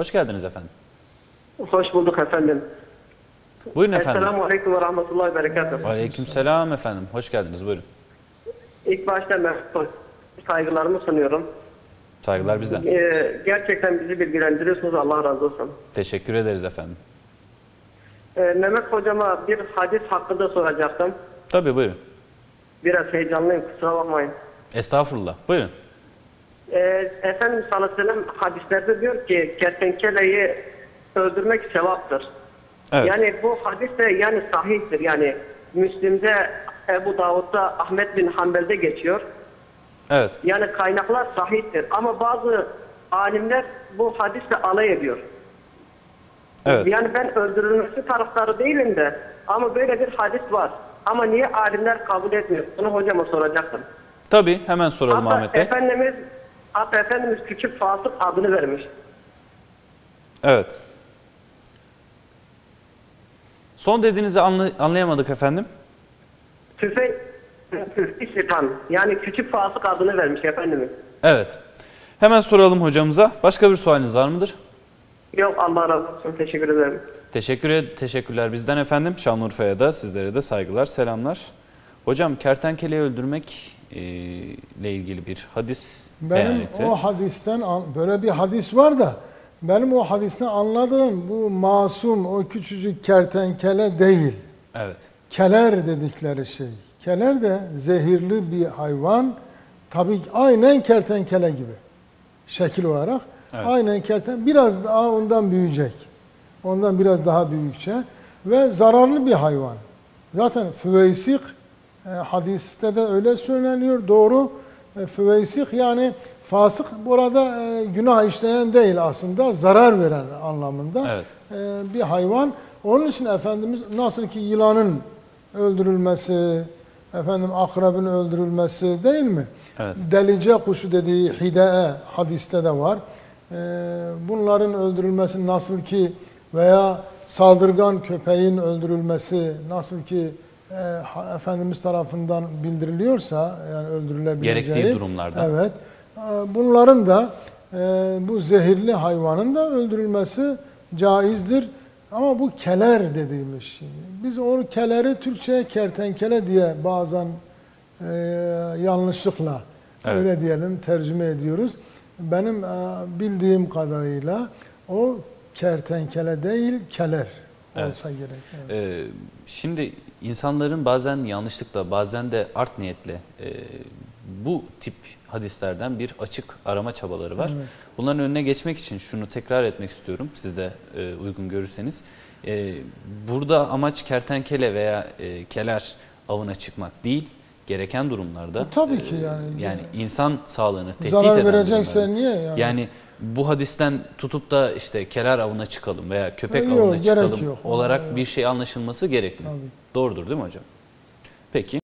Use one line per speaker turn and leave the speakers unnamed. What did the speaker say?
Hoş geldiniz efendim.
Hoş bulduk efendim.
Buyurun efendim.
Esselamu Aleyküm ve Rahmetullahi Berekatuhu.
Aleykümselam efendim. Hoş geldiniz. Buyurun.
İlk başta ben saygılarımı sunuyorum.
Saygılar bizden.
Ee, gerçekten bizi bilgilendiriyorsunuz. Allah razı olsun.
Teşekkür ederiz efendim.
Ee, Mehmet hocama bir hadis hakkında soracaktım.
Tabii buyurun.
Biraz heyecanlıyım kusura bakmayın.
Estağfurullah. Buyurun.
Ee, Efendimiz sallallahu aleyhi ve sellem hadislerde diyor ki kertenkeleyi öldürmek sevaptır.
Evet.
Yani bu hadis de yani sahihtir. Yani Müslim'de, Ebu Davud'da, Ahmet bin Hanbel'de geçiyor.
Evet.
Yani kaynaklar sahihtir. Ama bazı alimler bu hadisle alay ediyor.
Evet.
Yani ben öldürülmesi taraftarı değilim de ama böyle bir hadis var. Ama niye alimler kabul etmiyor? Bunu hocama soracaktım.
Tabii hemen soralım
Hatta
Ahmet Bey.
Efendimiz, hatta Efendimiz küçük fasık adını vermiş.
Evet. Son dediğinizi anlay- anlayamadık efendim.
Tüfek, İstikan. Yani küçük fasık adını vermiş Efendimiz.
Evet. Hemen soralım hocamıza. Başka bir sualiniz var mıdır?
Yok Allah razı olsun. Teşekkür ederim.
Teşekkür teşekkürler bizden efendim. Şanlıurfa'ya da sizlere de saygılar, selamlar. Hocam kertenkeleyi öldürmek ile ilgili bir hadis beyan
Benim
etti.
o hadisten böyle bir hadis var da benim o hadisten anladığım bu masum o küçücük kertenkele değil.
Evet.
Keler dedikleri şey. Keler de zehirli bir hayvan. Tabii aynen kertenkele gibi. Şekil olarak.
Evet.
Aynen kerten biraz daha ondan büyüyecek. Ondan biraz daha büyükçe ve zararlı bir hayvan. Zaten füveysik e, hadiste de öyle söyleniyor. Doğru. E, füveysik yani fasık burada e, günah işleyen değil aslında zarar veren anlamında
Evet.
e, bir hayvan. Onun için Efendimiz nasıl ki yılanın öldürülmesi, efendim akrebin öldürülmesi değil mi?
Evet.
Delice kuşu dediği hidee hadiste de var. Bunların öldürülmesi nasıl ki veya saldırgan köpeğin öldürülmesi nasıl ki e, Efendimiz tarafından bildiriliyorsa yani öldürülebileceği.
Gerektiği durumlarda.
Evet. E, Bunların da e, bu zehirli hayvanın da öldürülmesi caizdir. Ama bu keler dediğimiz şey. Biz onu keleri Türkçe'ye kertenkele diye bazen e, yanlışlıkla
Evet.
öyle diyelim tercüme ediyoruz. Benim e, bildiğim kadarıyla o kertenkele değil keler
Evet.
olsa gerek. Evet.
Ee, şimdi insanların bazen yanlışlıkla bazen de art niyetle e, bu tip hadislerden bir açık arama çabaları var.
Evet.
Bunların önüne geçmek için şunu tekrar etmek istiyorum. Siz de e, uygun görürseniz. E, burada amaç kertenkele veya e, keler avına çıkmak değil. Gereken durumlarda.
E, tabii ki yani.
Yani insan sağlığını tehdit
Zarar
eden
verecekse
durumlarda.
niye yani?
Yani bu hadisten tutup da işte keler avına çıkalım veya köpek
Yok,
avına
gerek
çıkalım
yok.
olarak bir şey anlaşılması gerekli.
Tabii.
Doğrudur değil mi hocam? Peki.